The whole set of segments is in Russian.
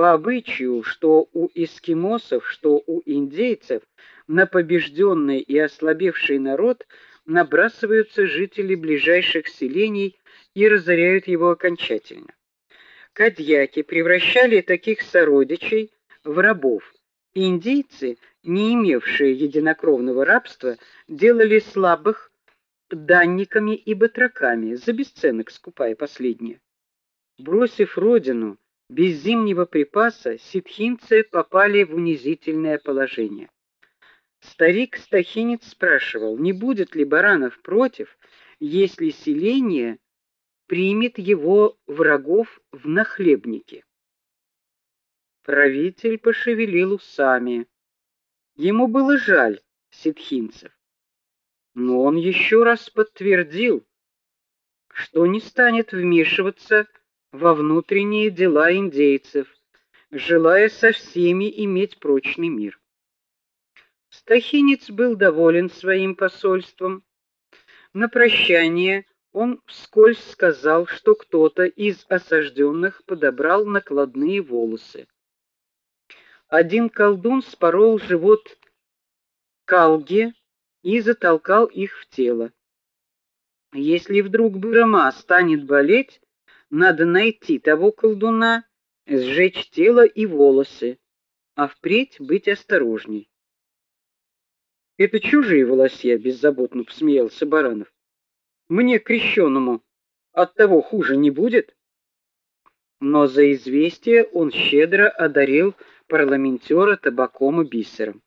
По обычаю, что у эскимосов, что у индейцев, на побежденный и ослабевший народ набрасываются жители ближайших селений и разоряют его окончательно. Кадьяки превращали таких сородичей в рабов. Индейцы, не имевшие единокровного рабства, делали слабых данниками и батраками, за бесценок скупая последние. Бросив родину без зимнего припаса, ситхинцы попали в унизительное положение. Старик Стахинец спрашивал, не будет ли Баранов против, если селение примет его врагов в нахлебники. Правитель пошевелил усами. Ему было жаль ситхинцев. Но он еще раз подтвердил, что не станет вмешиваться во внутренние дела индейцев, желая со всеми иметь прочный мир. Стахинец был доволен своим посольством. На прощание он вскользь сказал, что кто-то из осажденных подобрал накладные волосы. Один колдун спорол живот Калге и затолкал их в тело. Если вдруг Бырма станет болеть, надо найти того колдуна, сжечь тело и волосы, а впредь быть осторожней. Это чужие волосья, беззаботно посмеялся Баранов. Мне крещенному от того хуже не будет. Но за известие он щедро одарил парламентера табаком и бисером.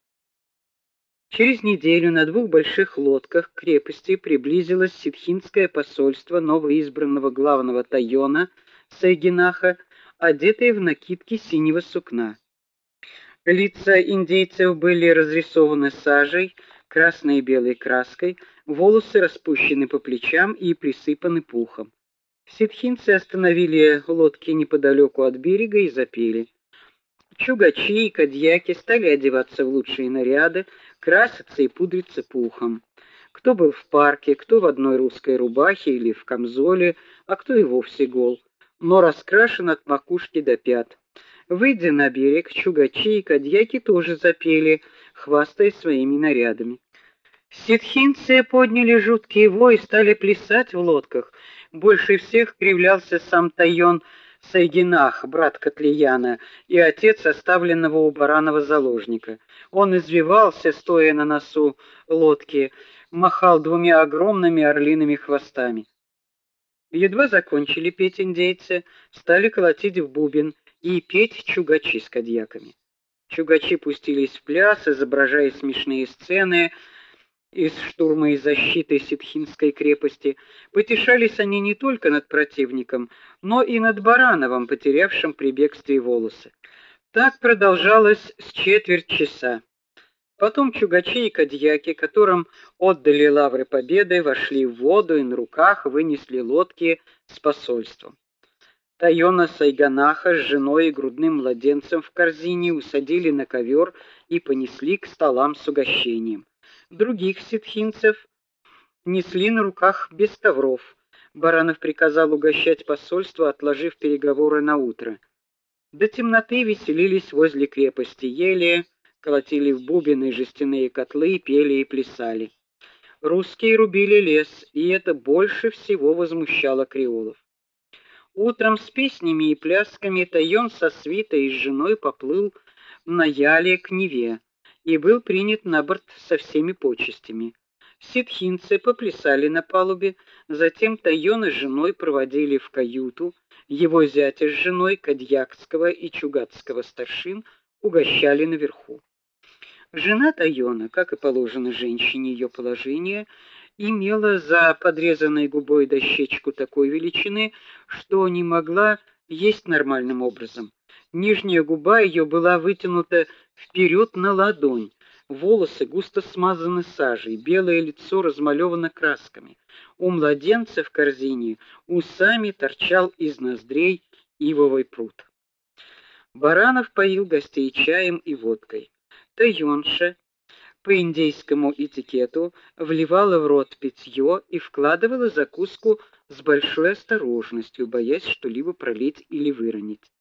Через неделю на двух больших лодках к крепости приблизилось ситхинское посольство новоизбранного главного тайона Сайгинаха, одетое в накидки синего сукна. Лица индейцев были разрисованы сажей, красной и белой краской, волосы распущены по плечам и присыпаны пухом. Ситхинцы остановили лодки неподалеку от берега и запели. Чугачи и кадьяки стали одеваться в лучшие наряды, краситься и пудриться пухом. Кто был в парке, кто в одной русской рубахе или в камзоле, а кто и вовсе гол, но раскрашен от макушки до пят. Выйдя на берег, чугачи и кадьяки тоже запели, хвастаясь своими нарядами. Ситхинцы подняли жуткий вой и стали плясать в лодках. Больше всех кривлялся сам Тайон Сайгинах, брат Котлияна, и отец оставленного у Баранова заложника. Он извивался, стоя на носу лодки, махал двумя огромными орлиными хвостами. Едва закончили петь индейцы, стали колотить в бубен и петь чугачи с кадьяками. Чугачи пустились в пляс, изображая смешные сцены, из штурма и защиты Ситхинской крепости, потешались они не только над противником, но и над Барановым, потерявшим при бегстве волосы. Так продолжалось с четверть часа. Потом чугачи и кадьяки, которым отдали лавры победы, вошли в воду и на руках вынесли лодки с посольством. Тайона Сайганаха с женой и грудным младенцем в корзине усадили на ковер и понесли к столам с угощением других ситхинцев несли на руках без ковров. Баранов приказал угощать посольство, отложив переговоры на утро. До темноты веселились возле крепости, ели, колотили в бубны жестяные котлы, пели и плясали. Русские рубили лес, и это больше всего возмущало креолов. Утром с песнями и плясками Тайон со свитой и с женой поплыл на яле к Неве и был принят на борт со всеми почестями. Ситхинцы поплясали на палубе, затем Тайона с женой проводили в каюту, его зятя с женой Кадьякского и Чугатского старшин угощали наверху. Жена Тайона, как и положено женщине ее положения, имела за подрезанной губой дощечку такой величины, что не могла есть нормальным образом. Нижняя губа ее была вытянута вперед на ладонь. Волосы густо смазаны сажей, белое лицо размалевано красками. У младенца в корзине усами торчал из ноздрей ивовый пруд. Баранов поил гостей чаем и водкой. Тайонша по индейскому этикету вливала в рот питье и вкладывала закуску с большой осторожностью, боясь что-либо пролить или выронить.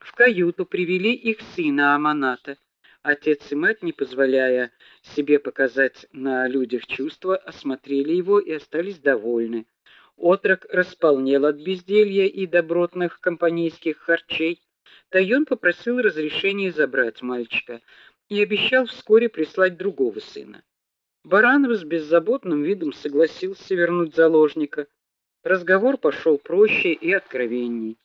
В каюту привели их сына Аманата. Отец и мать, не позволяя себе показать на людях чувства, осмотрели его и остались довольны. Отрок располнел от безделья и добротных компанейских харчей. Тайон попросил разрешения забрать мальчика и обещал вскоре прислать другого сына. Баранов с беззаботным видом согласился вернуть заложника. Разговор пошел проще и откровенней.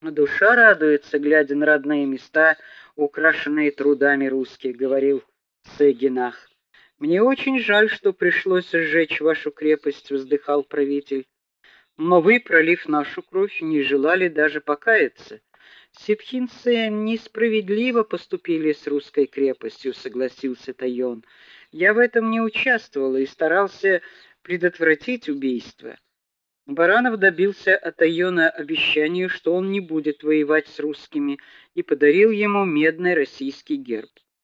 Душа радуется, глядя на родные места, украшенные трудами русских, говорил Сегинах. Мне очень жаль, что пришлось сжечь вашу крепость, вздыхал правитель. Но вы, пролив нашу кровь, не желали даже покаяться. Ситхинцы несправедливо поступили с русской крепостью, согласился Тайон. Я в этом не участвовал и старался предотвратить убийство. Баранов добился от Тайона обещания, что он не будет воевать с русскими, и подарил ему медный российский герб.